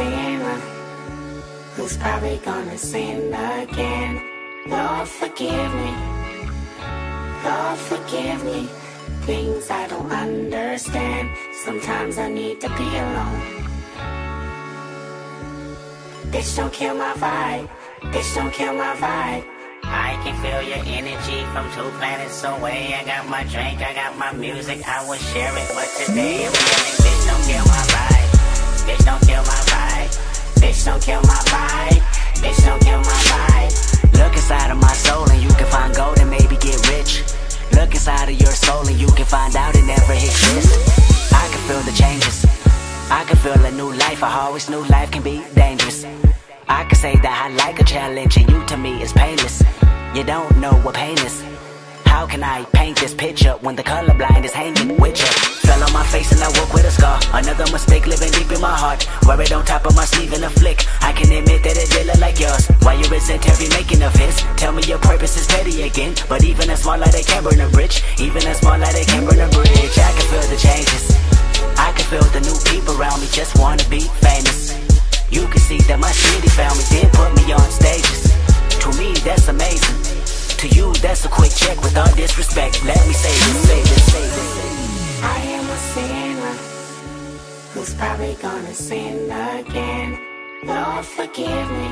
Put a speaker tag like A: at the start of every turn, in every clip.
A: sinner who's probably gonna sin again. Lord, forgive me. Lord, forgive me. Things I don't understand. Sometimes I need to be alone. This don't kill my vibe. This don't kill my vibe.
B: I can feel your energy from two planets away. I got my drink, I got my music, I will share it. But today I'm feeling, bitch, don't kill my vibe. Bitch, don't kill my vibe. Bitch, don't kill my vibe. Bitch, don't kill my vibe. Look inside of my soul and you can find gold and maybe get rich. Look inside of your soul and you can find out it never exists. I can feel the changes. I can feel a new life. I always knew life can be dangerous. I can say that I like a challenge and you to me is painless. You don't know what pain is. Can I paint this picture when the colorblind is hanging with you? Fell on my face and I woke with a scar. Another mistake living deep in my heart. Wear it on top of my sleeve in a flick. I can admit that it did look like yours. Why you resent every making of his? Tell me your purpose is petty again. But even a small light, they can burn a bridge. Even a small light, they can burn a bridge. I can feel the changes. That's a quick check with all disrespect. Let me say this, say this, say this.
A: I am a sinner who's probably gonna sin again. Lord, forgive me.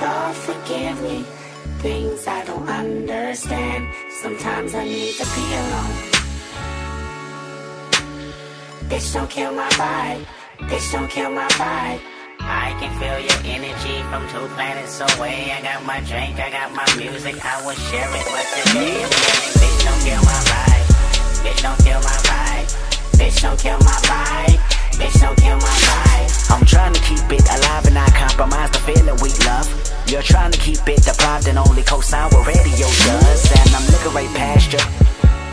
A: Lord, forgive me. Things I don't understand. Sometimes I need to be alone. Bitch, don't kill my vibe. Bitch, don't kill my vibe.
B: I can feel your energy from two planets away. I got my drink, I got my music, I will share it. I'm feeling, bitch, don't kill my vibe. Bitch, don't kill my vibe. Bitch, don't kill my vibe. Bitch, don't kill my vibe. I'm trying to keep it alive and not compromise the feeling we love. You're trying to keep it deprived and only co-sign what radio does. And I'm looking right past you.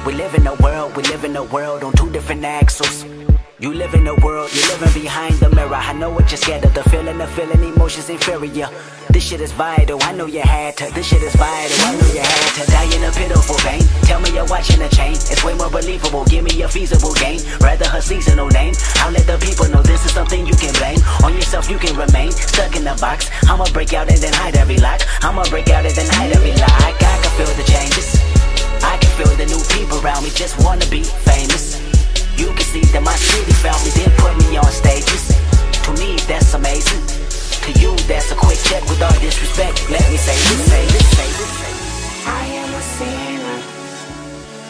B: We live in a world, we live in a world on two different axles. You live in a world, you're living behind the mirror. I know what you're scared of, the feeling, the feeling, emotions inferior. This shit is vital, I know you had to. This shit is vital, I know you had to. Die in a pitiful vein. Tell me you're watching a chain. It's way more believable, give me a feasible gain. Rather her seasonal name. I'll let the people know this is something you can blame. On yourself, you can remain stuck in the box. I'ma break out and then hide every lock. I'ma break out and then hide every lock. I can feel the changes. I can feel the new people around me just wanna be famous. See that my city found me, then put me on stages. To me, that's amazing. To you, that's a quick check with all disrespect. Let me say this, say this. Say this.
A: I am a sinner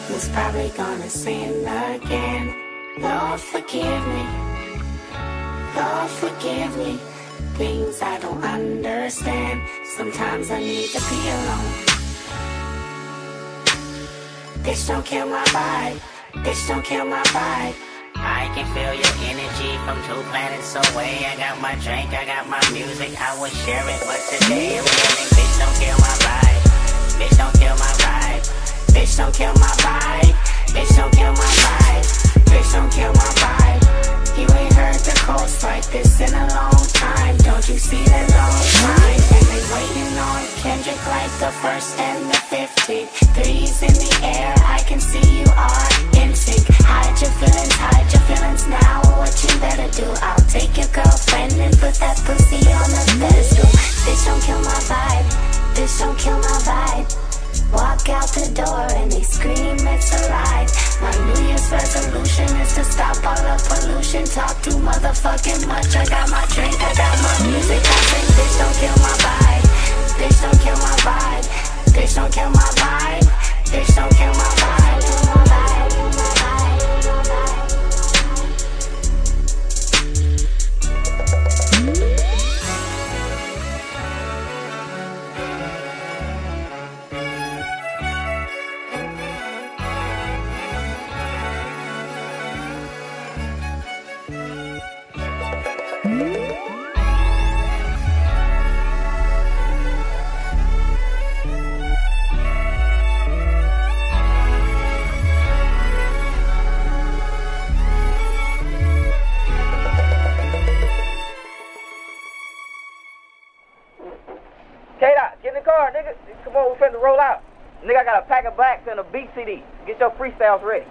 A: who's probably gonna sin again. Lord, forgive me. Lord, forgive me. Things I don't understand. Sometimes I need to be alone. This don't kill my vibe. This don't kill my vibe.
B: I can feel your energy from two planets away. I got my drink, I got my music, I will share it. But today I'm feeling, bitch, don't kill my vibe. Bitch, don't kill my vibe. Bitch, don't kill my vibe. Bitch, don't kill my vibe.
A: Bitch, don't kill my vibe. You ain't heard the coast like this in a long time. Don't you see the long line? And they waiting on Kendrick like the first and the 15th. Threes in the air, I can see you are in sync. Hide your feelings, hide your feelings now. What you better do? I'll take your girlfriend and put that pussy on a pedestal. Bitch, don't kill my vibe. Bitch, don't kill my vibe. Walk out the door and they scream it's alive. My New Year's resolution is to stop all the pollution. Talk too motherfucking much. I got my drink, I got my music. I say, bitch, don't kill my vibe. Bitch, don't kill my vibe. Bitch, don't kill my vibe. Bitch, don't kill
C: Nigga. Come on, we finna roll out. Nigga, I got a pack of blacks and a beat CD. Get your freestyles ready.